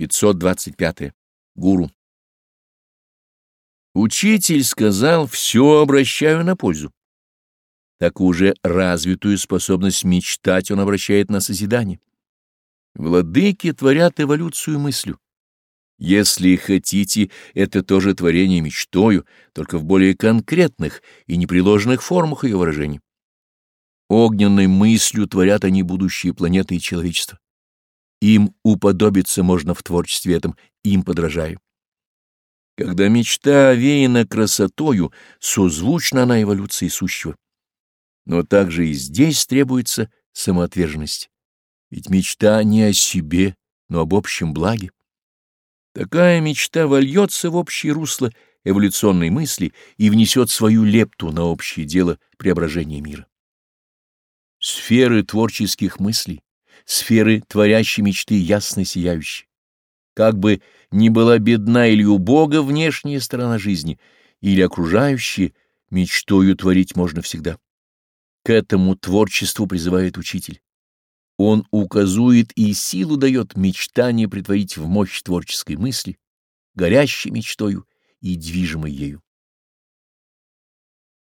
525. Гуру. Учитель сказал, все обращаю на пользу. Так уже развитую способность мечтать он обращает на созидание. Владыки творят эволюцию мыслью. Если хотите, это тоже творение мечтою, только в более конкретных и непреложных формах ее выражений. Огненной мыслью творят они будущие планеты и человечество. Им уподобиться можно в творчестве этом, им подражая. Когда мечта овеяна красотою, созвучна она эволюции сущего. Но также и здесь требуется самоотверженность. Ведь мечта не о себе, но об общем благе. Такая мечта вольется в общее русло эволюционной мысли и внесет свою лепту на общее дело преображения мира. Сферы творческих мыслей сферы, творящей мечты ясно сияющей. Как бы ни была бедна или убога внешняя сторона жизни, или окружающие, мечтою творить можно всегда. К этому творчеству призывает учитель. Он указует и силу дает мечтание притворить в мощь творческой мысли, горящей мечтою и движимой ею.